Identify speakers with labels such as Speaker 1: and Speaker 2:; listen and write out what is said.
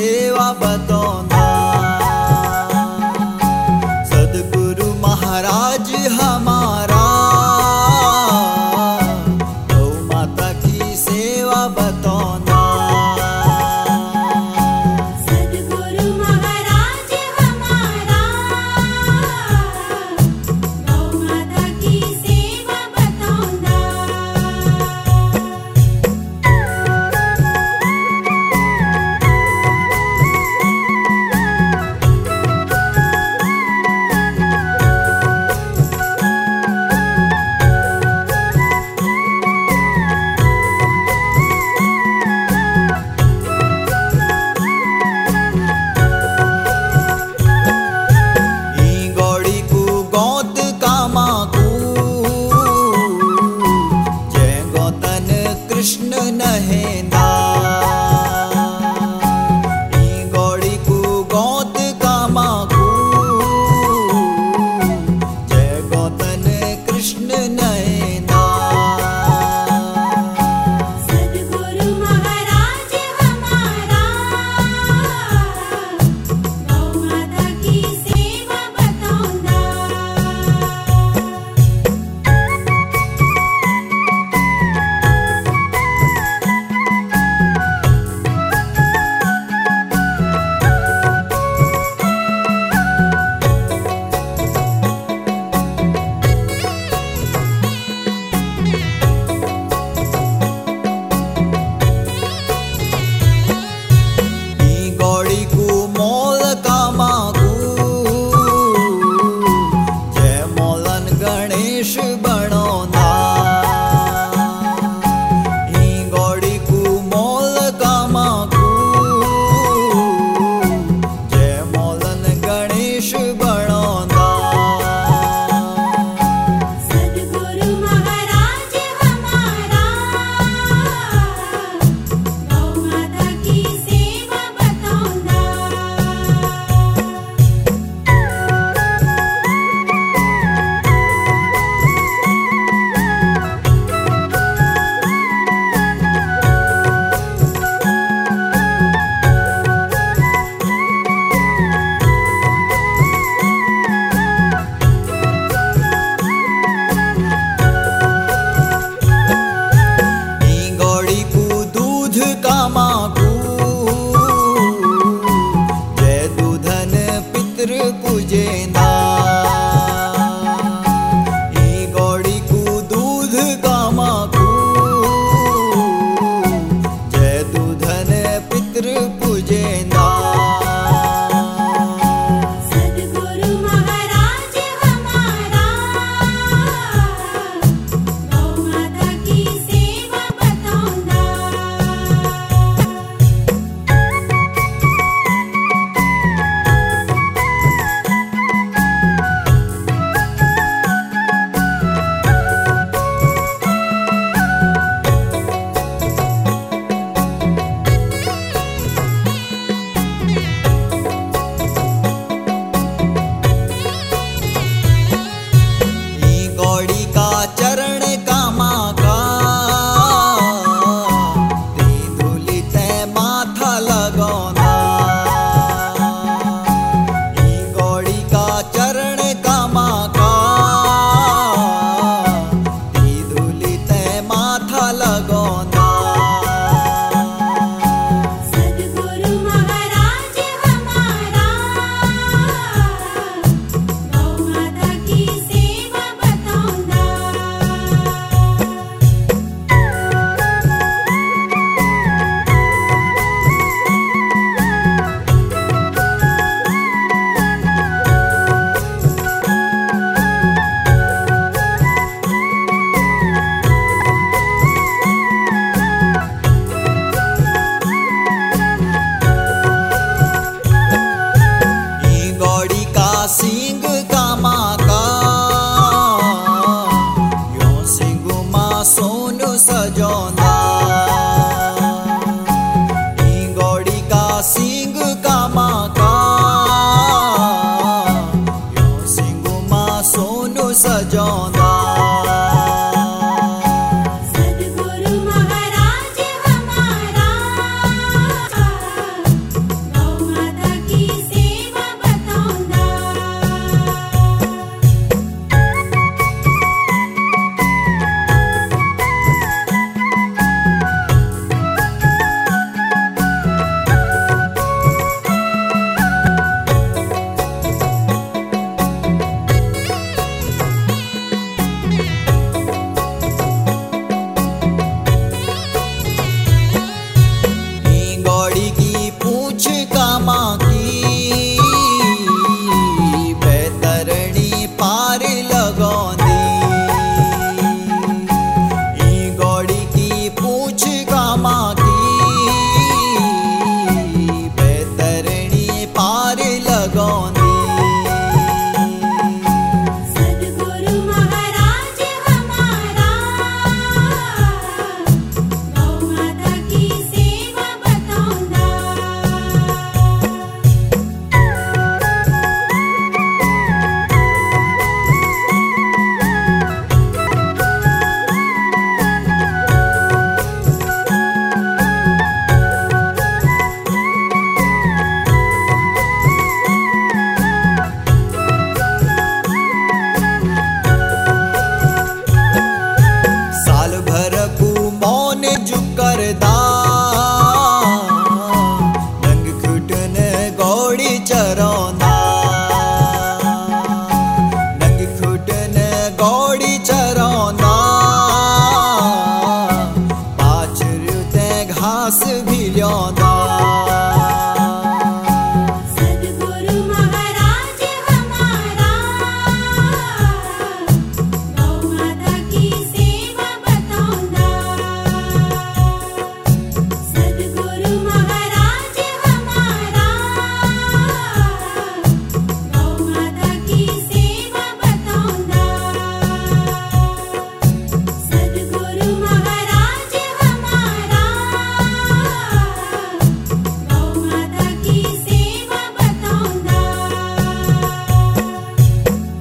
Speaker 1: 手はバトン दूध Sonu सजौंदा body chara